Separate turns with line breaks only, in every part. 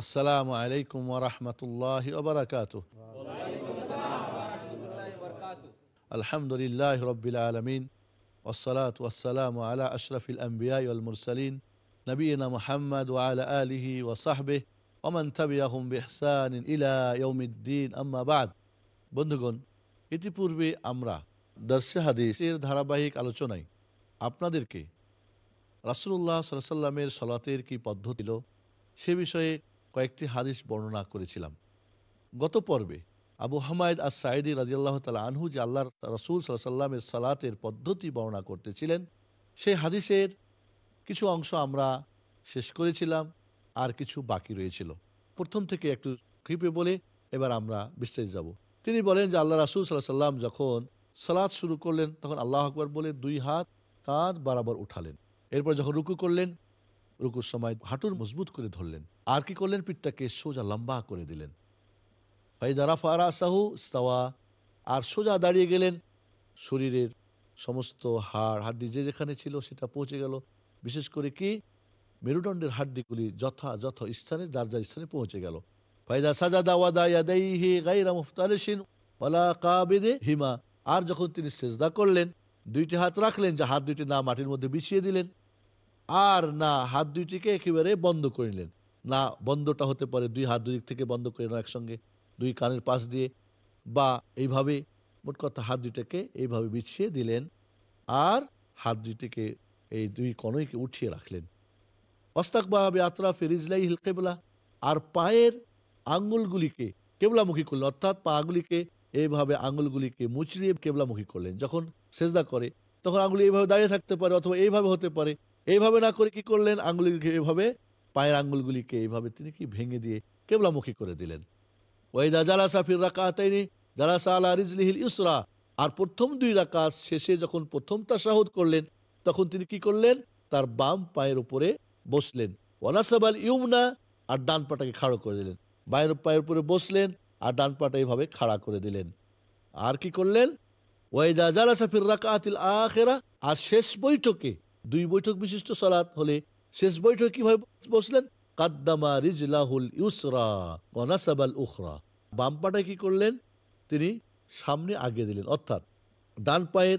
আসসালামু আলাইকুম ওরহমতুল্লাহ ওবরাকাত আলহামদুলিল্লাহ রবিল আলমিন ওসলাত ওসালাম আলা আশরফিল আম্বিয়াই মুরসালিন নবীনা মোহাম্মদ ওয়ালা আলিহি ওসাহবে ওমান তাবিয়াহুম বেহসান ইলা ইয়ৌমিদ্দিন আম্মা বাদ। বন্ধুগণ, ইতিপূর্বে আমরা দর্শে হাদিসের ধারাবাহিক আলোচনায় আপনাদেরকে রাসুল্লাহ সাল্লামের সলাতের কি পদ্ধতি সে বিষয়ে কয়েকটি হাদিস বর্ণনা করেছিলাম। গত পর্বে আবু হামায়দ আর সাইদি রাজিয়াল্লাহ তালা আনহু যে আল্লাহ রসুল সাল্লামের সালাতের পদ্ধতি বর্ণনা করতেছিলেন, সেই হাদিসের কিছু অংশ আমরা শেষ করেছিলাম, আর কিছু বাকি রয়েছিল। প্রথম থেকে একটু কৃপে বলে এবার আমরা বিস্তারিত যাব। তিনি বলেন যে আল্লাহ রাসুল সাল্লাহ সাল্লাম যখন সালাদ শুরু করলেন, তখন আল্লাহ আকবর বলে দুই হাত কাঁধ বরাবর উঠালেন। এরপর যখন রুকু করলেন রুকুর সময় হাঁটুর মজবুত করে ধরলেন। আর কি করলেন? পিঠটাকে সোজা লম্বা করে দিলেন। ফাইদারা ফারা সাহু স্তাওয়া আর সোজা দাঁড়িয়ে গেলেন। শরীরের সমস্ত হাড়, হাড্ডি যে যেখানে ছিল সেটা পৌঁছে গেল। বিশেষ করে কি? মেরুদণ্ডের হাড্ডিগুলি যথাযথ স্থানে, যার যার স্থানে পৌঁছে গেল। ফাইদা সাজাদা ওয়াদা ইয়াদাইহি গায়রা মুফতারিশিন ওয়ালা কাবিদে হিমা। আর যখন তিনি সেজদা করলেন, দুইটি হাত রাখলেন, যে হাত দুইটি না, মাটির মধ্যে বিছিয়ে দিলেন। আর না, হাত দুইটিকে একেবারে বন্ধ করিলেন না, বন্ধটা হতে পারে দুই হাত দুই দিক থেকে বন্ধ করে নাও একসঙ্গে, দুই কানের পাশ দিয়ে, বা এইভাবে মোট কথা হাত দুইটাকে এইভাবে বিছিয়ে দিলেন আর হাত দুইটিকে এই দুই কনইকে উঠিয়ে রাখলেন। অস্তাক বা আতরা ফেরিজলাই হিল কেবলা আর পায়ের আঙ্গুলগুলিকে কেবলামুখী করলেন, অর্থাৎ পাগুলিকে এইভাবে আঙ্গুলগুলিকে মুচড়িয়ে কেবলামুখী করলেন। যখন সেজদা করে, তখন আঙ্গুলি এইভাবে দাঁড়িয়ে থাকতে পারে অথবা এইভাবে হতে পারে এইভাবে না করে কি করলেন? আঙ্গুলিকে এইভাবে পায়ের আঙ্গুলগুলিকে এইভাবে তিনি কি ভেঙে দিয়ে কেবলামুখী করে দিলেন। ওয়াইদা জালাসা ফির রাকাতাইনি, জালাসা আলা রিজলিহিল ইসরা আর প্রথম দুই রাকাত শেষে যখন প্রথম তাশাহুদ করলেন, তখন তিনি কি করলেন? তার বাম পায়ের উপরে বসলেন। ওয়ানাসাবাল ইউমনা, আর ডান পাটাকে খাড়ো করে দিলেন। বায়ের পায়ের উপরে বসলেন, আর ডান পাটা এইভাবে খাড়া করে দিলেন। আর কি করলেন? ওয়াইদা জালাসা ফির রাকাতিল আখেরা, আর শেষ বৈঠকে দুই বৈঠক বিশিষ্ট সালাত হলে শেষ বৈঠক কীভাবে বসলেন? কাদ্দামা রিজলাহুল ইউসরা ওয়ানাসাবাল উখরা। বাম পাটা কি করলেন? তিনি সামনে আগিয়ে দিলেন। অর্থাৎ ডান পায়ের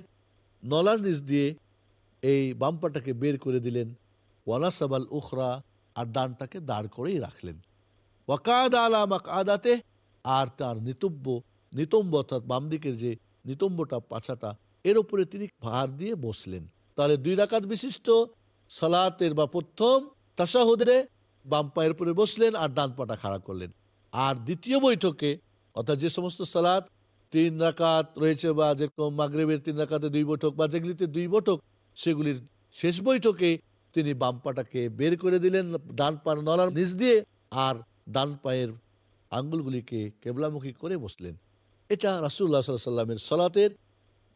নলার নিচ দিয়ে এই বাম পাটাকে বের করে দিলেন। ওয়ানাসাবাল উখরা আর ডানটাকে দাঁড় করেই রাখলেন। ওয়াকাদ আলামাক আদাতে আর তার নিতব্য, নিতম্ব অর্থাৎ বাম দিকের যে নিতম্বটা, পাছাটা, এর উপরে তিনি ভার দিয়ে বসলেন। তাহলে দুই রাকাত বিশিষ্ট সালাতের বা প্রথম তাসাহুদরে বাম পায়ের উপরে বসলেন আর ডান পাটা খাড়া করলেন। আর দ্বিতীয় বৈঠকে, অর্থাৎ যে সমস্ত সালাত, তিন রাকাত রয়েছে বা যেরকম মাগরেবের তিন রাকাতে দুই বৈঠক বা যেগুলিতে দুই বৈঠক, সেগুলির শেষ বৈঠকে তিনি বাম পাটাকে বের করে দিলেন, ডান পার নলার নিচ দিয়ে আর ডান পায়ের আঙ্গুলগুলিকে কেবলামুখী করে বসলেন। এটা রাসুল্লাহ সাল্লামের সলাতের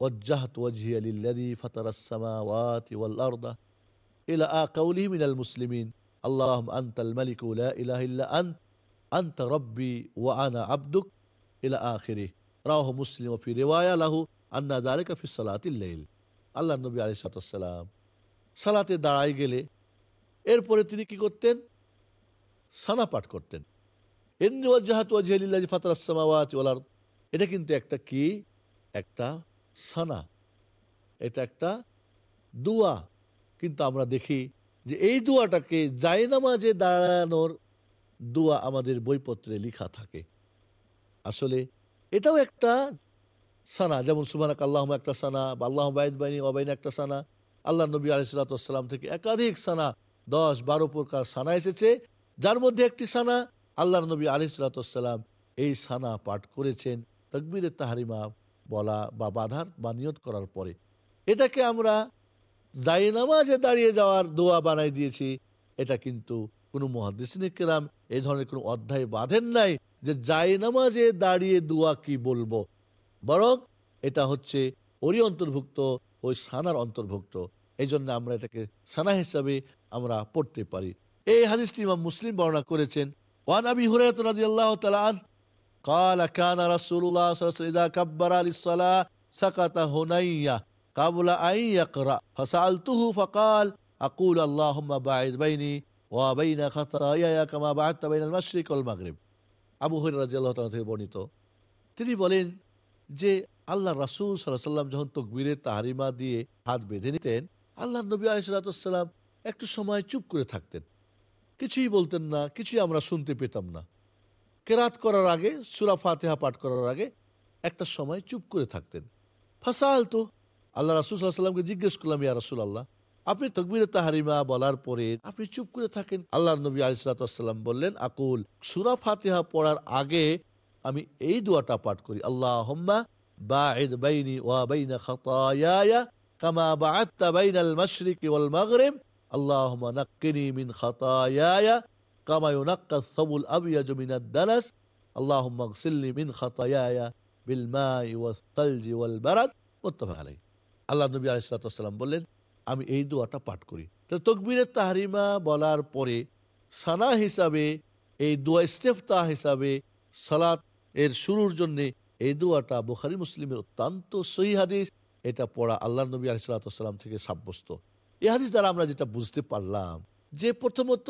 وجهت وجهي للذي فطر السماوات والأرض إلى قوله من المسلمين اللهم أنت الملك لا إله إلا أنت أنت ربي وأنا عبدك إلى آخره رواه مسلم وفي رواية له أن ذلك في صلاة الليل আল্লাহ নবী আলি সালাম সালাতে দাঁড়াই গেলে এরপরে তিনি কি করতেন সানা পাঠ করতেন এমনি ওয়াজাহাত ওয়াজহালিল্লাহ ফাতার আসসামাওয়াত ওয়াল আরদ এটা কিন্তু একটা কি একটা সানা। এটা একটা দোয়া। কিন্তু আমরা দেখি যে এই দোয়াটাকে জায়নামাজে দাঁড়ানোর দোয়া আমাদের বইপত্রে লিখা থাকে। আসলে এটাও একটা সানা। যেমন সুবানাক আল্লাহ একটা সানা বা আল্লাহ বাইদ বাইনি অবাইন একটা সানা। আল্লাহ নবী আলিসাল্লাম থেকে একাধিক সানা, দশ, বারো প্রকার সানা এসেছে। যার মধ্যে একটি সানা আল্লাহ নবী আলিসাল্লাম এই সানা পাঠ করেছেন। তকবিরের তাহারিমা বলা বা বাধার বা নিয়ত করার পরে। এটাকে আমরা জায়নামাজে দাঁড়িয়ে যাওয়ার দোয়া বানাই দিয়েছি। এটা কিন্তু কোনো মহাদিসিনে কেরাম এই ধরনের কোনো অধ্যায় বাঁধেন নাই যে যাই নামাজে দাঁড়িয়ে দোয়া কি বলব। বরং এটা হচ্ছে ওরই অন্তর্ভুক্ত, ওই সানার অন্তর্ভুক্ত। এই জন্য আমরা এটাকে সানা হিসাবে আমরা পড়তে পারি। এই হাদিসটি মুসলিম বর্ণনা করেছেন। ওয়ান আবি হুরায়রা রাদিয়াল্লাহু তাআলা আন قال كان رسول الله صلى الله عليه وسلم إذا كبر للصلاة سكت هنية قبل أن يقرأ فسألته فقال أقول اللهم باعد بيني وبين خطاياي كما بعدت بين المشرق والمغرب আবু হরির রাজিয়াল্লাহ তাআলা থেকে বর্ণিত তিনি বলেন যে আল্লাহ রাসূল সাল্লাল্লাহু আলাইহি সাল্লাম যখন তকবীরের তাহারিমা দিয়ে হাত বেঁধে নিতেন আল্লাহ নবী আলাইহিসসালাম একটু সময় চুপ করে থাকতেন কিছুই বলতেন না কিছুই আমরা শুনতে পেতাম না কেরাত করার আগে, সুরা ফাতেহা পাঠ করার আগে একটা সময় চুপ করে থাকতেন। ফাসাল তো আল্লাহ রাসুল সাল্লামকে জিজ্ঞেস করলাম, ইয়া রাসুল আল্লাহ আপনি তকবির তাহারিমা বলার পরে আপনি চুপ করে থাকেন? আল্লাহ নবী আলিসাল্লাম বললেন, আকুল, সুরা ফাতিহা পড়ার আগে আমি এই দোয়াটা পাঠ করি আল্লাহ হোম্মা বাঈদ ওয়া ওয়াল আলাইহি। আল্লাহ নবী বললেন, আমি এই দোয়াটা পাঠ করি। তকবীরের তাহরিমা বলার পরে সানা হিসাবে, এই দোয়া ইস্তেফতা হিসাবে সালাত এর শুরুর জন্য এই দোয়াটা বুখারি মুসলিমের অত্যন্ত সহি হাদিস। এটা পড়া আল্লাহ নবী আলিসাল্লাম থেকে সাব্যস্ত। এই হাদিস দ্বারা আমরা যেটা বুঝতে পারলাম, যে প্রথমত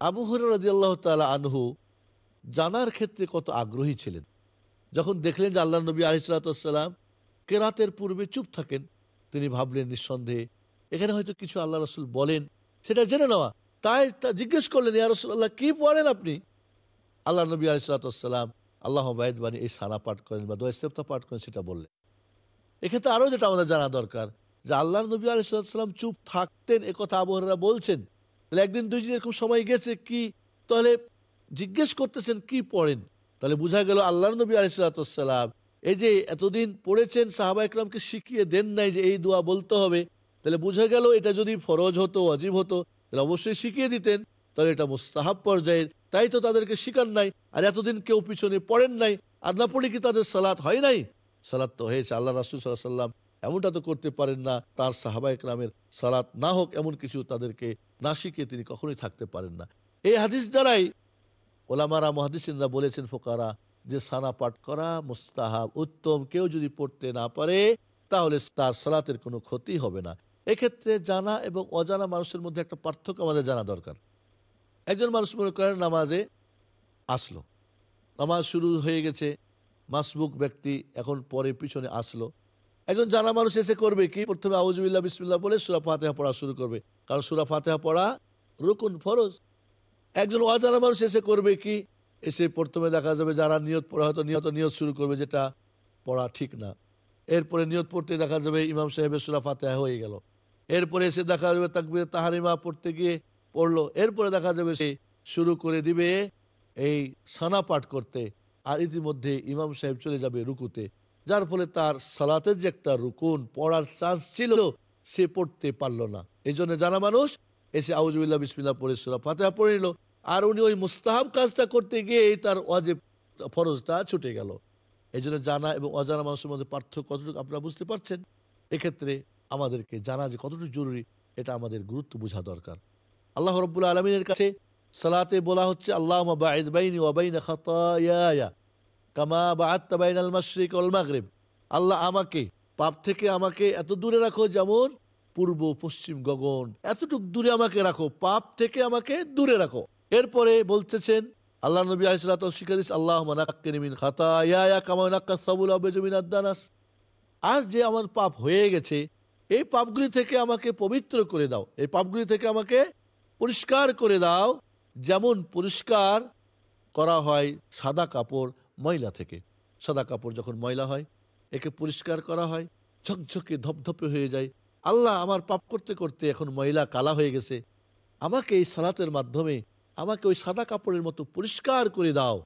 আবু হরাজি আল্লাহ তালা আনহু জানার ক্ষেত্রে কত আগ্রহী ছিলেন। যখন দেখলেন যে আল্লাহ নবী আলিসাল্লাম কেরাতের পূর্বে চুপ থাকেন, তিনি ভাবলেন নিঃসন্দেহে, এখানে হয়তো কিছু আল্লাহ রসুল বলেন, সেটা জেনে নেওয়া। তাই তা জিজ্ঞেস করলেন, ইয়া রসুল্লাহ কি পড়েন আপনি? আল্লাহ নবী আলিসাল্লাম আল্লাহ বায়দ বাণী এই সারা পাঠ করেন বা দোয়াস্তেফতা পাঠ করেন, সেটা বললেন। এক্ষেত্রে আরও যেটা আমাদের জানা দরকার, যে আল্লাহ নবী আলিসাল্লাম চুপ থাকতেন, এ কথা আবহাওয়ারা বলছেন। তাহলে একদিন দুই দিন এরকম সময় গেছে কি? তাহলে জিজ্ঞেস করতেছেন, কি পড়েন? তাহলে বোঝা গেল আল্লাহ নবী আলিসাল্লাম এই যে এতদিন পড়েছেন, সাহাবা ইকরামকে শিখিয়ে দেন নাই যে এই দোয়া বলতে হবে, তাহলে বোঝা গেল এটা যদি ফরজ হতো অজীব হতো, তাহলে অবশ্যই শিখিয়ে দিতেন, তাহলে এটা মুস্তাহাব পর্যায়ের। তাই তো তাদেরকে শিকার নাই, আর এতদিন কেউ পিছনে পড়েন নাই, আর না পড়ে কি তাদের সালাত হয় নাই? সালাত তো হয়েছে আল্লাহ রাসুল সাল্লাহ সাল্লাম এমনটা তো করতে পারেন না, তার সাহাবা ইকরামের সালাত না হোক এমন কিছু তাদেরকে না শিখিয়ে তিনি কখনোই থাকতে পারেন না। এই হাদিস দ্বারাই ওলামারা মহাদিসিনরা বলেছেন, ফোকারা, যে সানা পাঠ করা মুস্তাহাব, উত্তম, কেউ যদি পড়তে না পারে, তাহলে তার সালাতের কোনো ক্ষতি হবে না। এক্ষেত্রে জানা এবং অজানা মানুষের মধ্যে একটা পার্থক্য আমাদের জানা দরকার। একজন মানুষ মনে করেন নামাজে আসলো, নামাজ শুরু হয়ে গেছে, মাসবুক ব্যক্তি এখন পরে পিছনে আসলো একজন জানা মানুষ এসে করবে কি? প্রথমে আউজবিল্লা বিসমিল্লা বলে সুরা ফাতেহা পড়া শুরু করবে। কারণ সুরা ফাতেহা পড়া রুকুন ফরজ। একজন অজানা মানুষ এসে করবে কি? এসে প্রথমে দেখা যাবে যারা নিয়ত পড়া হয়তো নিয়ত নিয়ত শুরু করবে যেটা পড়া ঠিক না। এরপরে নিয়ত পড়তে দেখা যাবে ইমাম সাহেবের সুরা ফাতেহা হয়ে গেল। এরপরে এসে দেখা যাবে তাকবির তাহারিমা পড়তে গিয়ে পড়ল। এরপরে দেখা যাবে সে শুরু করে দিবে এই সানা পাঠ করতে। আর ইতিমধ্যে ইমাম সাহেব চলে যাবে রুকুতে। যার ফলে তার সালাতের যে একটা রুকুন পড়ার চান্স ছিল, সে পড়তে পারল না। এই জন্য জানা মানুষ, এসে আউজবিল্লা বিসমিল্লা পড়ে সুরা ফাতেহা পড়ে নিল। আর উনি ওই মুস্তাহাব কাজটা করতে গিয়ে তার অজেব ফরজটা ছুটে গেল। এই জন্য জানা এবং অজানা মানুষের মধ্যে পার্থক্য কতটুকু আপনারা বুঝতে পারছেন? এক্ষেত্রে আমাদেরকে জানা যে কতটুকু জরুরি, এটা আমাদের গুরুত্ব বোঝা দরকার। আল্লাহ রব্বুল্লা আলমিনের কাছে সালাতে বলা হচ্ছে আল্লাহ বাইনি ওয়াবাইন খাতায়া কামা বা আত্মাবাইন আল মাশরিক অল মাগরিব। আল্লাহ আমাকে, পাপ থেকে আমাকে এত দূরে রাখো যেমন পূর্ব পশ্চিম গগন। এতটুক দূরে আমাকে রাখো, পাপ থেকে আমাকে দূরে রাখো। এরপরে বলতেছেন, আল্লাহ নবী আলিসাল্লাহ শিকারিস আল্লাহ মানাক্কিনিমিন খাতায়া কামা নাক্কা সাবুল আবেজমিন আদানাস আর যে আমার পাপ হয়ে গেছে, এই পাপগুলি থেকে আমাকে পবিত্র করে দাও। এই পাপগুলি থেকে আমাকে পরিষ্কার করে দাও। যেমন পরিষ্কার করা হয় সাদা কাপড় ময়লা থেকে। সাদা কাপড় যখন ময়লা হয়, একে পরিষ্কার করা হয়, ঝকঝকে, ধপধপে হয়ে যায়। আল্লাহ আমার পাপ করতে করতে এখন ময়লা কালা হয়ে গেছে। আমাকে এই সালাতের মাধ্যমে আমাকে ওই সাদা কাপড়ের মতো পরিষ্কার করে দাও।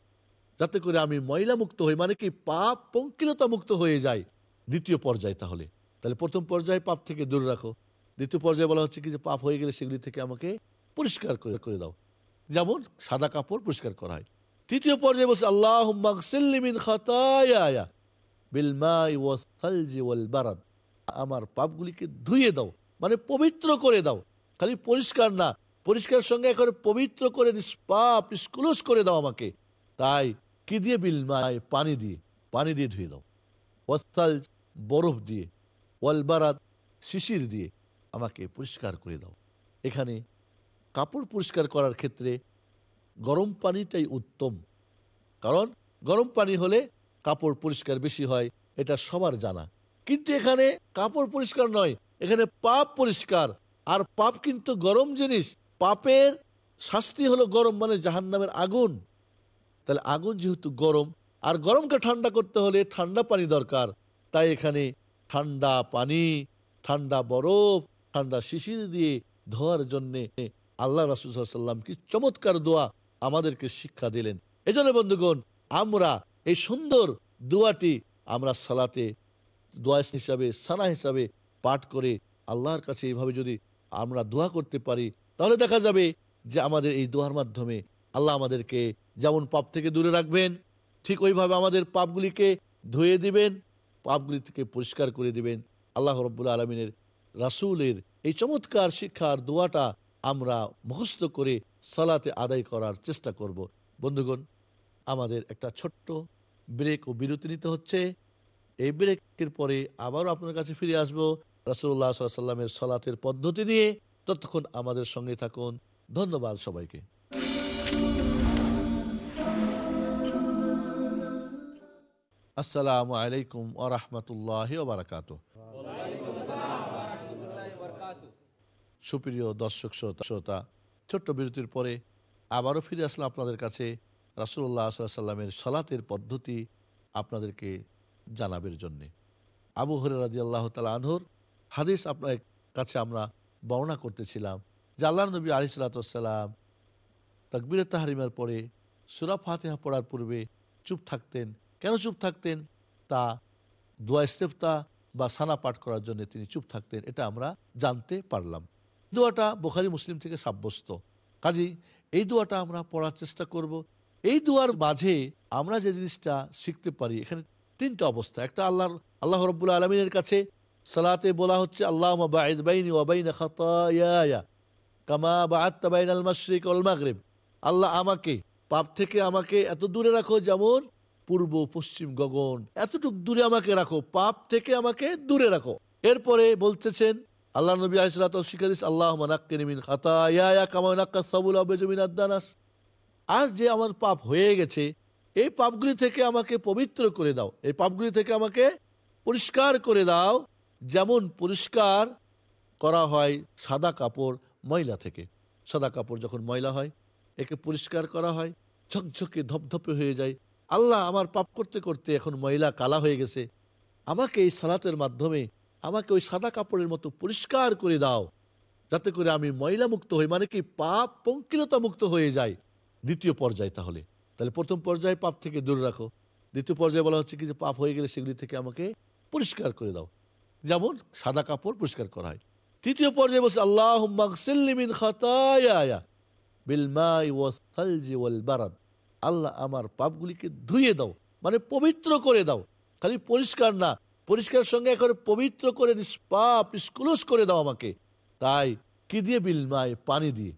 যাতে করে আমি ময়লা মুক্ত হই মানে কি পাপ পঙ্কিলতা মুক্ত হয়ে যায় দ্বিতীয় পর্যায়ে তাহলে। তাহলে প্রথম পর্যায়ে পাপ থেকে দূরে রাখো। দ্বিতীয় পর্যায়ে বলা হচ্ছে কি যে পাপ হয়ে গেলে সেগুলি থেকে আমাকে পরিষ্কার করে করে দাও। যেমন সাদা কাপড় পরিষ্কার করা হয়। তৃতীয় পর্যায়ে বলছে আল্লাহ মিন খাতায়া ওয়াল বারাদ। আমার পাপগুলিকে ধুয়ে দাও মানে পবিত্র করে দাও। খালি পরিষ্কার না, পরিষ্কার সঙ্গে একেবারে পবিত্র করে, নিষ্পাপ নিষ্কুলস করে দাও আমাকে। তাই কি দিয়ে? বিল মাই, পানি দিয়ে পানি দিয়ে ধুয়ে দাও। ওয়াসাল বরফ দিয়ে ওয়ালবারাত শিশির দিয়ে আমাকে পরিষ্কার করে দাও। এখানে কাপড় পরিষ্কার করার ক্ষেত্রে গরম পানিটাই উত্তম। কারণ গরম পানি হলে কাপড় পরিষ্কার বেশি হয়, এটা সবার জানা। কিন্তু এখানে কাপড় পরিষ্কার নয়, এখানে পাপ পরিষ্কার। আর পাপ কিন্তু গরম জিনিস। পাপের শাস্তি হলো গরম মানে জাহান্নামের আগুন। তাহলে আগুন যেহেতু গরম, আর গরমকে ঠান্ডা করতে হলে ঠান্ডা পানি দরকার। তাই এখানে ঠান্ডা পানি, ঠান্ডা বরফ, ঠান্ডা শিশির দিয়ে ধোয়ার জন্যে আল্লাহ রাসুসাল্লাম কি চমৎকার দোয়া আমাদেরকে শিক্ষা দিলেন। এজন্য বন্ধুগণ, আমরা এই সুন্দর দোয়াটি আমরা সালাতে, দোয়া হিসাবে, সানা হিসাবে পাঠ করে আল্লাহর কাছে এইভাবে যদি আমরা দোয়া করতে পারি, তাহলে দেখা যাবে যে আমাদের এই দোয়ার মাধ্যমে আল্লাহ আমাদেরকে যেমন পাপ থেকে দূরে রাখবেন, ঠিক ওইভাবে আমাদের পাপগুলিকে ধুয়ে দিবেন, পাপগুলি থেকে পরিষ্কার করে দিবেন। আল্লাহ রব্বুল আলমিনের রাসুলের এই চমৎকার শিক্ষার দোয়াটা আমরা মুখস্থ করে সালাতে আদায় করার চেষ্টা করব। বন্ধুগণ আমাদের একটা ছোট্ট ব্রেক ও বিরতি নিতে হচ্ছে। এই ব্রেকের পরে আবারও আপনার কাছে ফিরে আসব রাসুল্লাহ সাল্লামের সলাতের পদ্ধতি নিয়ে। ততক্ষণ আমাদের সঙ্গে থাকুন। ধন্যবাদ সবাইকে। আসসালামু আলাইকুম ওরহমতুল্লাহ বারাকাত সুপ্রিয় দর্শক শ্রোতা শ্রোতা ছোট্ট বিরতির পরে আবারও ফিরে আসলাম আপনাদের কাছে রাসুল্লাহ সাল্লামের সলাতের পদ্ধতি আপনাদেরকে জানাবের জন্যে। আবু হরে রাজি আল্লাহ তালা আনহর হাদিস আপনার কাছে আমরা বর্ণনা করতেছিলাম যে আল্লাহ নবী আলিসাল্লাম তকবির তাহারিমার পরে সুরা ফাতেহা পড়ার পূর্বে চুপ থাকতেন। কেন চুপ থাকতেন? তা দোয়া ইস্তেফতা বা সানা পাঠ করার জন্য তিনি চুপ থাকতেন, এটা আমরা জানতে পারলাম। দোয়াটা বোখারি মুসলিম থেকে সাব্যস্ত। কাজী এই দোয়াটা আমরা পড়ার চেষ্টা করব। এই দোয়ার মাঝে আমরা যে জিনিসটা শিখতে পারি, এখানে তিনটা অবস্থা। একটা আল্লাহর, আল্লাহ রব্বুল আলমিনের কাছে সালাতে বলা হচ্ছে আল্লাহ কামা আত্মাবাইন আল্লাহ আমাকে, পাপ থেকে আমাকে এত দূরে রাখো যেমন পূর্ব, পশ্চিম, গগন, এতটুক দূরে আমাকে রাখো, পাপ থেকে আমাকে দূরে রাখো। এরপরে বলতেছেন আল্লাহ নবী আলিসাল্লাহ শিকারিস আল্লাহ মানাক্কিন খাতায়া কামা নাক্কা সাবুল আবেজমিন আদানাস আর যে আমার পাপ হয়ে গেছে, এই পাপগুলি থেকে আমাকে পবিত্র করে দাও। এই পাপগুলি থেকে আমাকে পরিষ্কার করে দাও, যেমন পরিষ্কার করা হয় সাদা কাপড় ময়লা থেকে। সাদা কাপড় যখন ময়লা হয়, একে পরিষ্কার করা হয়, ঝকঝকে ধপধপে হয়ে যায়। আল্লাহ আমার পাপ করতে করতে এখন ময়লা কালা হয়ে গেছে। আমাকে এই সালাতের মাধ্যমে আমাকে ওই সাদা কাপড়ের মতো পরিষ্কার করে দাও। যাতে করে আমি ময়লা মুক্ত হই মানে কি পাপ পঙ্কিলতা মুক্ত হয়ে যায় দ্বিতীয় পর্যায়ে তাহলে। তাহলে প্রথম পর্যায়ে পাপ থেকে দূরে রাখো। দ্বিতীয় পর্যায়ে বলা হচ্ছে কি যে পাপ হয়ে গেলে সেগুলি থেকে আমাকে পরিষ্কার করে দাও। যেমন সাদা কাপড় পরিষ্কার করা হয়। তৃতীয় পর্যায়ে বলছে আল্লাহ ওয়াল বারাদ। আল্লাহ আমার পাপগুলিকে ধুয়ে দাও মানে পবিত্র করে দাও। খালি পরিষ্কার না পরিষ্কার সঙ্গে একেবারে পবিত্র করে নিষ্পাপ নিষ্কুলস করে দাও আমাকে। তাই কি দিয়ে বিল মাই পানি দিয়ে।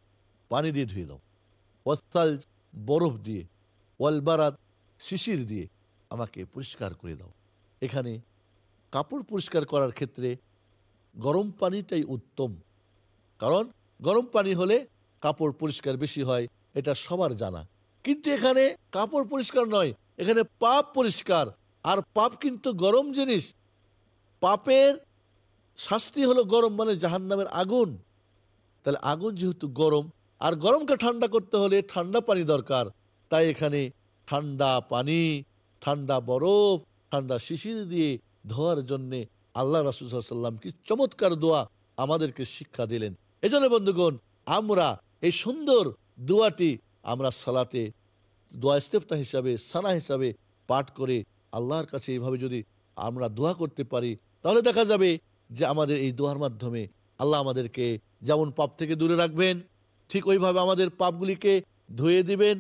পানি দিয়ে ধুয়ে দাও। ওয়াসাল বরফ দিয়ে, ওয়ালবারাত শিশির দিয়ে আমাকে পরিষ্কার করে দাও। এখানে কাপড় পরিষ্কার করার ক্ষেত্রে গরম পানিটাই উত্তম। কারণ গরম পানি হলে কাপড় পরিষ্কার বেশি হয়, এটা সবার জানা। কিন্তু এখানে কাপড় পরিষ্কার নয়, এখানে পাপ পরিষ্কার। আর পাপ কিন্তু গরম জিনিস। পাপের শাস্তি হলো গরম মানে জাহান্নামের আগুন। তাহলে আগুন যেহেতু গরম, আর গরমকে ঠান্ডা করতে হলে ঠান্ডা পানি দরকার। তাই এখানে ঠান্ডা পানি, ঠান্ডা বরফ, ঠান্ডা শিশির দিয়ে ধোয়ার জন্যে আল্লাহ রাসুসাল্লাম কি চমৎকার দোয়া আমাদেরকে শিক্ষা দিলেন। এজন্য বন্ধুগণ, আমরা এই সুন্দর দোয়াটি আমরা সালাতে, দোয়া ইস্তেফতা হিসাবে, সানা হিসাবে পাঠ করে আল্লাহর কাছে এইভাবে যদি আমরা দোয়া করতে পারি তাহলে দেখা যাবে যে আমাদের এই দোয়ার মাধ্যমে আল্লাহ আমাদেরকে যেমন পাপ থেকে দূরে রাখবেন, ঠিক ওইভাবে আমাদের পাপগুলিকে ধুয়ে দিবেন,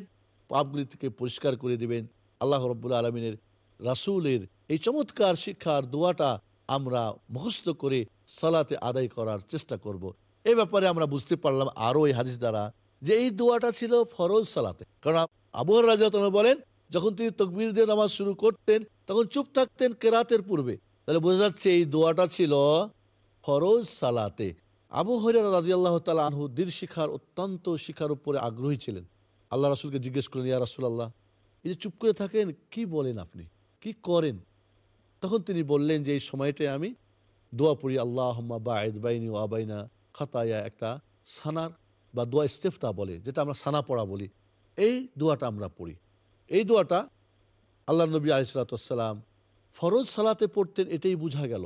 পাপগুলি থেকে পরিষ্কার করে দিবেন। আল্লাহ রব্বুল আলমিনের রাসুলের এই চমৎকার শিক্ষার দোয়াটা আমরা মুখস্থ করে সালাতে আদায় করার চেষ্টা করব। এ ব্যাপারে আমরা বুঝতে পারলাম আরও এই হাদিস দ্বারা যে এই দোয়াটা ছিল ফরজ সালাতে। কারণ আবহাওয়ার রাজা বলেন, যখন তিনি তকবির দিয়ে নামাজ শুরু করতেন, তখন চুপ থাকতেন কেরাতের পূর্বে। তাহলে বোঝা যাচ্ছে এই দোয়াটা ছিল ফরজ সালাতে। আবু হরিয়া আল্লাহ তালা আনহু দীর শিখার, অত্যন্ত শিখার উপরে আগ্রহী ছিলেন। আল্লাহ রাসুলকে জিজ্ঞেস করলেন, ইয়া রাসুল আল্লাহ এই যে চুপ করে থাকেন, কি বলেন আপনি? কি করেন? তখন তিনি বললেন যে, এই সময়টায় আমি দোয়া পড়ি আল্লাহ বায়দ বাইনি ও আবাইনা খাতায়া একটা সানার বা দোয়া ইস্তেফতা বলে, যেটা আমরা সানা পড়া বলি। এই দোয়াটা আমরা পড়ি। এই দোয়াটা আল্লাহ নবী আলিসাল্লাম ফরজ সালাতে পড়তেন, এটাই বোঝা গেল।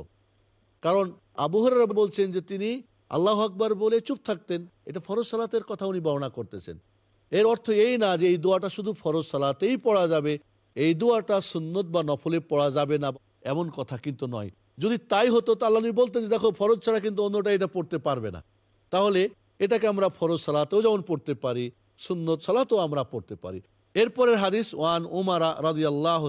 কারণ আবহাওয়ারা বলছেন যে তিনি আল্লাহ আকবর বলে চুপ থাকতেন, এটা ফরজ সালাতের কথা উনি বর্ণনা করতেছেন। এর অর্থ এই না যে এই দোয়াটা শুধু ফরজ সালাতেই পড়া যাবে, এই দোয়াটা সুন্নত বা নফলে পড়া যাবে না, এমন কথা কিন্তু নয়। যদি তাই হতো, তা আল্লাহ বলতেন যে দেখো, ফরজ ছাড়া কিন্তু অন্যটা এটা পড়তে পারবে না। তাহলে এটাকে আমরা ফরজ সালাতেও যেমন পড়তে পারি, সুন্নত সালাতেও আমরা পড়তে পারি। এরপরের হাদিস, ওয়ান উমারা রাজি আল্লাহ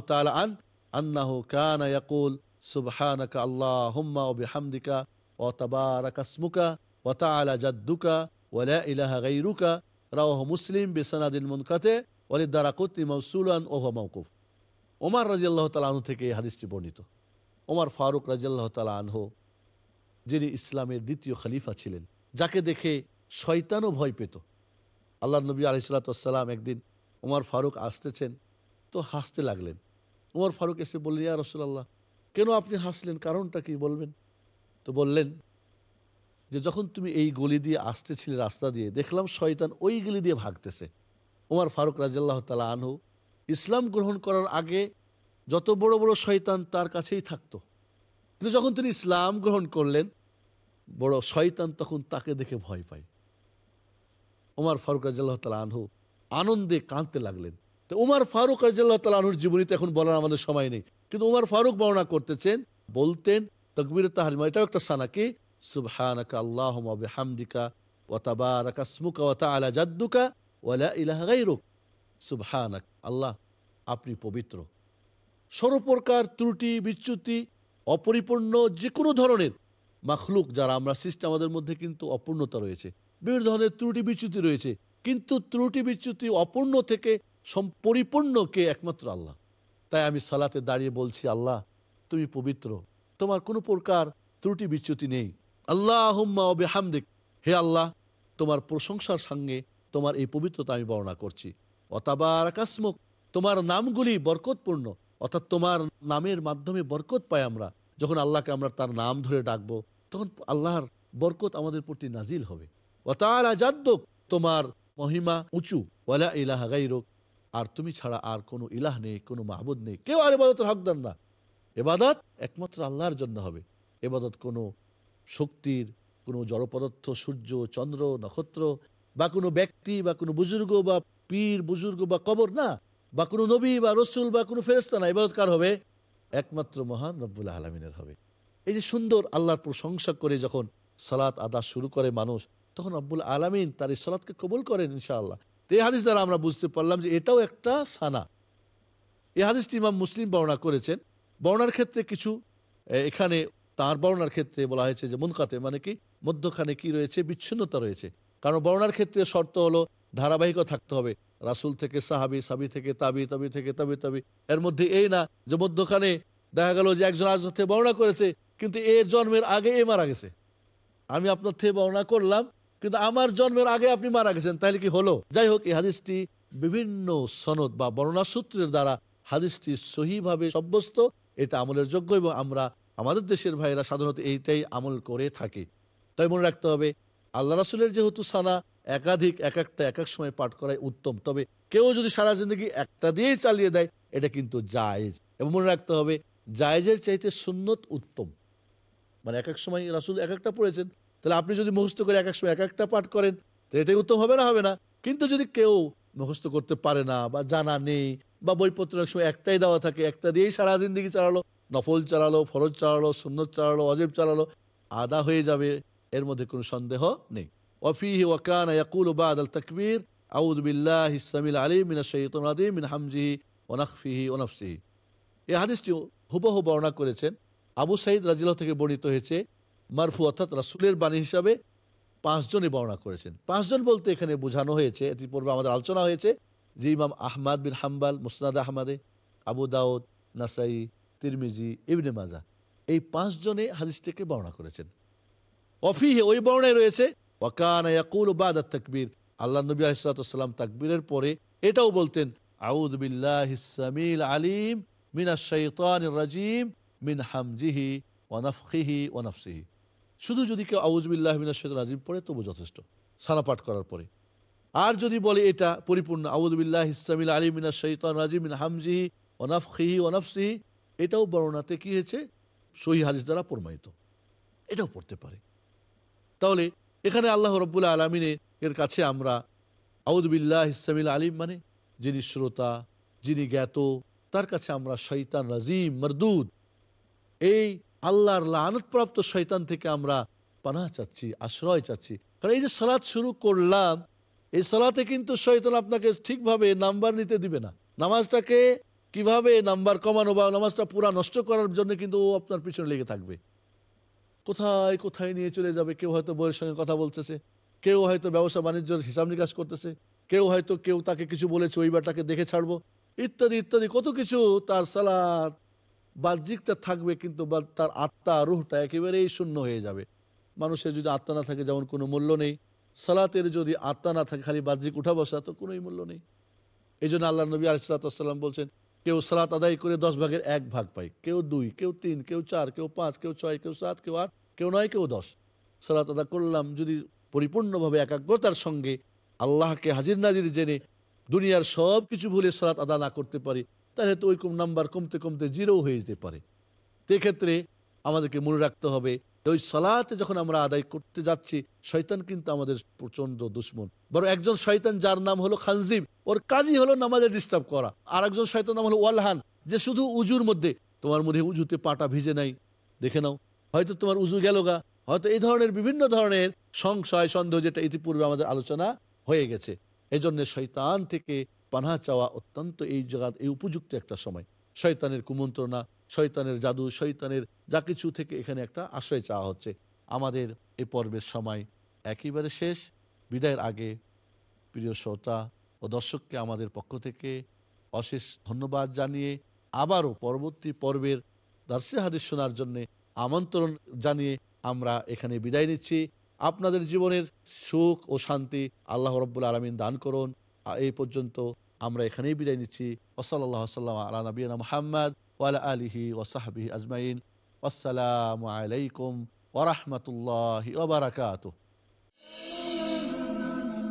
আন আন্নাহু কানা ইয়াকুল, সুবহানাকা আল্লাহুম্মা ওয়া বিহামদিকা ওয়া তাবারাকা ইসমুকা ওয়া তাআলা জাদ্দুকা ওয়া লা ইলাহা গায়রুকা। রাওয়াহু মুসলিম বিসানাদিন মুনকাতে ওয়ালিদ দারাকুতনি মাওসুলান ওয়া হুয়া মাওকুফ। ওমর রাদিয়াল্লাহু তাআলা আনহু থেকে এই হাদিসটি বর্ণিত। ওমর ফারুক রাদিয়াল্লাহু তাআলা আনহু, যিনি ইসলামের দ্বিতীয় খলিফা ছিলেন, যাকে দেখে শয়তানও ভয় পেত। আল্লাহ নবী আলিসাল্লাম একদিন ওমর ফারুক আসতেছেন, তো হাসতে লাগলেন। ওমর ফারুক এসে বললেন, ইয়া রসুল্লাহ কেন আপনি হাসলেন? কারণটা কি বলবেন? তো বললেন যে, যখন তুমি এই গলি দিয়ে আসতেছিলে, রাস্তা দিয়ে, দেখলাম শয়তান ওই গলি দিয়ে ভাগতেছে। ওমর ফারুক রাজিয়াল্লাহ তালা আনহু ইসলাম গ্রহণ করার আগে যত বড় বড় শয়তান তার কাছেই থাকতো। কিন্তু যখন তিনি ইসলাম গ্রহণ করলেন, বড় শয়তান তখন তাকে দেখে ভয় পায়। ওমর ফারুক রাজিয়াল্লাহ তালা আনহু আনন্দে কাঁদতে লাগলেন। তো উমার ফারুক রাজিয়াল্লাহ জীবনীতে এখন বলার আমাদের সময় নেই। কিন্তু উমার ফারুক বর্ণনা করতেছেন, বলতেন, তকবির তাহারিমা এটাও একটা সানা কি? সুবহানাকা আল্লাহ হামদিকা ওয়াতাবারাকা স্মুকা ওয়া তাআলা জাদ্দুকা ওয়ালা ইলাহা গায়রুক। সুবহানাক, আল্লাহ আপনি পবিত্র। সর্বপ্রকার ত্রুটি, বিচ্যুতি, অপরিপূর্ণ যে কোনো ধরনের মাখলুক যারা আমরা সৃষ্টি আমাদের মধ্যে কিন্তু অপূর্ণতা রয়েছে। বিভিন্ন ধরনের ত্রুটি, বিচ্যুতি রয়েছে। কিন্তু ত্রুটি, বিচ্যুতি, অপূর্ণ থেকে পরিপূর্ণ কে একমাত্র আল্লাহ। তাই আমি সালাতে দাঁড়িয়ে বলছি, আল্লাহ, তুমি পবিত্র। তোমার কোনো প্রকার ত্রুটি বিচ্যুতি নেই। আল্লাহ হামদিক হে আল্লাহ, তোমার প্রশংসার সঙ্গে তোমার এই পবিত্রতা আমি বর্ণনা করছি। অতাবার আকাশমুখ তোমার নামগুলি বরকতপূর্ণ। অর্থাৎ তোমার নামের মাধ্যমে বরকত পাই আমরা। যখন আল্লাহকে আমরা তার নাম ধরে ডাকবো, তখন আল্লাহর বরকত আমাদের প্রতি নাজিল হবে। অতার আজাদ্দক তোমার মহিমা উঁচু। ওয়ালা ইলাহা গাইরোক আর তুমি ছাড়া আর কোনো ইলাহ নেই, কোনো মাহবুদ নেই। কেউ আর এবাদতের হকদার না। এবাদত একমাত্র আল্লাহর জন্য হবে। এবাদত কোনো শক্তির, কোনো জড়পদার্থ সূর্য, চন্দ্র, নক্ষত্র, বা কোনো ব্যক্তি, বা কোনো বুজুর্গ, বা পীর, বুজুর্গ, বা কবর, না। বা কোনো নবী, বা রসুল, বা কোনো ফেরস্তা না। এবাদত কার হবে? একমাত্র মহান রব্বুল আলমিনের হবে। এই যে সুন্দর আল্লাহর প্রশংসা করে যখন সালাত আদা শুরু করে মানুষ, তখন রব্বুল আলমিন তার এই সালাদকে কবুল করেন ইনশাআল্লাহ। এই হাদিস দ্বারা আমরা বুঝতে পারলাম যে এটাও একটা সানা। এই হাদিসটি ইমাম মুসলিম বর্ণনা করেছেন। বর্ণার ক্ষেত্রে কিছু এখানে তার বর্ণার ক্ষেত্রে বলা হয়েছে যে মুনকাতে মানে কি? মধ্যখানে কি রয়েছে? বিচ্ছিন্নতা রয়েছে। কারণ বর্ণার ক্ষেত্রে শর্ত হলো ধারাবাহিকও থাকতে হবে। রাসুল থেকে সাহাবি, সাবি থেকে তাবি তাবি থেকে তাবি তাবি। এর মধ্যে এই না যে মধ্যখানে দেখা গেল যে একজন আজ থেকে বর্ণনা করেছে, কিন্তু এর জন্মের আগে এ মারা গেছে। আমি আপনার থেকে বর্ণনা করলাম কিন্তু আমার জন্মের আগে আপনি মারা গেছেন, তাহলে কি হলো? যাই হোক এই হাদিসটি বিভিন্ন সনদ বা বর্ণনা সূত্রের দ্বারা হাদিসটি সহিভাবে সাব্যস্ত। এটা আমলের যোগ্য এবং আমরা, আমাদের দেশের ভাইয়েরা সাধারণত এইটাই আমল করে থাকি। তাই মনে রাখতে হবে, আল্লাহ রাসুলের যেহেতু সানা, একাধিক, এক একটা, এক এক সময় পাঠ করাই উত্তম। তবে কেউ যদি সারা জিন্দগি একটা দিয়েই চালিয়ে দেয়, এটা কিন্তু জায়েজ। এবং মনে রাখতে হবে, জায়েজের চাইতে সুন্নত উত্তম। মানে এক এক সময় রাসুল এক একটা পড়েছেন তাহলে আপনি যদি মুখস্থ করে এক এক সময় এক একটা পাঠ করেন তো এটাই উত্তম হবে না? হবে না। কিন্তু যদি কেউ মুখস্থ করতে পারে না বা জানা নেই বা বইপত্র এক সময় একটাই দেওয়া থাকে, একটা দিয়েই সারা জিন্দিগি চালালো, নফল চালালো, ফরজ চালালো, সুন্নত চালালো, অজেব চালালো, আদা হয়ে যাবে, এর মধ্যে কোনো সন্দেহ নেই। ওফিহি ওয়াকান ইয়াকুল বাদ আল তকবীর আউদবিল্লাহ ইসলামিল আলী মিনা শৈতন আদিম মিন হামজিহি ওনাকফিহি ওনফসিহি এই হাদিসটি হুবহু বর্ণনা করেছেন আবু সাইদ রাজিল্লাহ থেকে বর্ণিত হয়েছে মারফু অর্থাৎ রাসুলের বাণী হিসাবে পাঁচজনই বর্ণনা করেছেন। পাঁচজন বলতে এখানে বোঝানো হয়েছে এটি পূর্বে আমাদের আলোচনা হয়েছে যে ইমাম আহমাদ বিন হাম্বাল, মুসনাদ আহমাদে, আবু দাউদ, নাসাই, তিরমিজি, ইবনে মাজা এই পাঁচজনে হাদিসটিকে বর্ণনা করেছেন। অফিহে ওই বর্ণায় রয়েছে ওয়াকানা ইয়াকুল বাদ তাকবীর, আল্লাহ নবী আলাইসালাম তাকবীরের পরে এটাও বলতেন আউদ বিল্লাহ সামিল আলিম মিনা শৈতান রাজিম মিন হামজিহি ওয়ানাফিহি ওয়ানাফসিহি শুধু যদি কেউ আউজবিল্লাহ মিনা শৈতান রাজিম পড়ে, তবু যথেষ্ট। সানা পাঠ করার পরে। আর যদি বলে এটা পরিপূর্ণ আউদবিল্লাহ ইসলামিল আলী মিনা শৈতান রাজিম মিন হামজিহি ওনাফিহি ওনাফসিহি এটাও বর্ণনাতে কি হয়েছে? সহি হাদিস দ্বারা প্রমাণিত। এটাও পড়তে পারে। তাহলে এখানে আল্লাহ রব্বুল্লাহ আলমিনের এর কাছে আমরা আউদবিল্লাহ ইসলামিল আলিম মানে যিনি শ্রোতা, যিনি জ্ঞাত, তার কাছে আমরা শৈতান রাজিম মরদুদ এই আল্লাহর লানতপ্রাপ্ত শৈতান থেকে আমরা পানা চাচ্ছি, আশ্রয় চাচ্ছি। কারণ এই যে সালাদ শুরু করলাম, এই সালাতে কিন্তু শৈতান আপনাকে ঠিকভাবে নাম্বার নিতে দিবে না। নামাজটাকে কীভাবে নাম্বার কমানো বা নামাজটা পুরা নষ্ট করার জন্য কিন্তু ও আপনার পিছনে লেগে থাকবে। কোথায় কোথায় নিয়ে চলে যাবে? কেউ হয়তো বইয়ের সঙ্গে কথা বলতেছে, কেউ হয়তো ব্যবসা বাণিজ্যের হিসাব নিকাশ করতেছে, কেউ হয়তো কেউ তাকে কিছু বলেছে ওইবার তাকে দেখে ছাড়বো, ইত্যাদি ইত্যাদি, কত কিছু তার সালাদ বাহ্যিকটা থাকবে কিন্তু বা তার আত্মা, রুহটা একেবারেই শূন্য হয়ে যাবে। মানুষের যদি আত্মা না থাকে যেমন কোনো মূল্য নেই। সালাতের যদি আত্মা না থাকে, খালি বাহ্যিক উঠা বসা, তো কোনোই মূল্য নেই। এই জন্য আল্লাহ নবী আলিসাল্লাম বলছেন, কেউ সালাত আদায় করে দশ ভাগের এক ভাগ পায়। কেউ দুই, কেউ তিন, কেউ চার, কেউ পাঁচ, কেউ ছয়, কেউ সাত, কেউ আট, কেউ নয়, কেউ দশ। সালাত আদা করলাম, যদি পরিপূর্ণভাবে একাগ্রতার সঙ্গে আল্লাহকে হাজির নাজির জেনে দুনিয়ার সব কিছু ভুলে সালাত আদা না করতে পারি তাহলে তো ওই কম নাম্বার কমতে কমতে জিরো হয়ে যেতে পারে। সেক্ষেত্রে আমাদেরকে মনে রাখতে হবে, ওই সালাতে যখন আমরা আদায় করতে যাচ্ছি, শয়তান কিন্তু আমাদের প্রচণ্ড দুশ্মন। বড় একজন শয়তান যার নাম হলো খানজিব, ওর কাজই হলো নামাজে ডিস্টার্ব করা। আর একজন শয়তান নাম হলো ওয়ালহান, যে শুধু উজুর মধ্যে, তোমার মধ্যে উজুতে পাটা ভিজে নাই। দেখে নাও, হয়তো তোমার উজু গেল গা, হয়তো এই ধরনের বিভিন্ন ধরনের সংশয়, সন্দেহ যেটা ইতিপূর্বে আমাদের আলোচনা হয়ে গেছে। এই জন্য শৈতান থেকে পানা চাওয়া অত্যন্ত এই জায়গা, এই উপযুক্ত একটা সময়। শয়তানের কুমন্ত্রণা, শয়তানের জাদু, শয়তানের যা কিছু থেকে এখানে একটা আশ্রয় চাওয়া হচ্ছে। আমাদের এই পর্বের সময় একেবারে শেষ। বিদায়ের আগে প্রিয় শ্রোতা ও দর্শককে আমাদের পক্ষ থেকে অশেষ ধন্যবাদ জানিয়ে আবারও পরবর্তী পর্বের দার্সে হাদিস শোনার জন্যে আমন্ত্রণ জানিয়ে আমরা এখানে বিদায় নিচ্ছি। আপনাদের জীবনের সুখ ও শান্তি আল্লাহ রব্বুল আলমিন দান করুন। এই পর্যন্ত আমরা এখানেই বিদায় নিচ্ছি। ওসলাল্লাহ সাল্লাম আলা নবীনা মোহাম্মদ ওয়ালা আলিহি ওসাহাবি আজমাইন। আসসালামু আলাইকুম ওরহমতুল্লাহ ওবরাকাত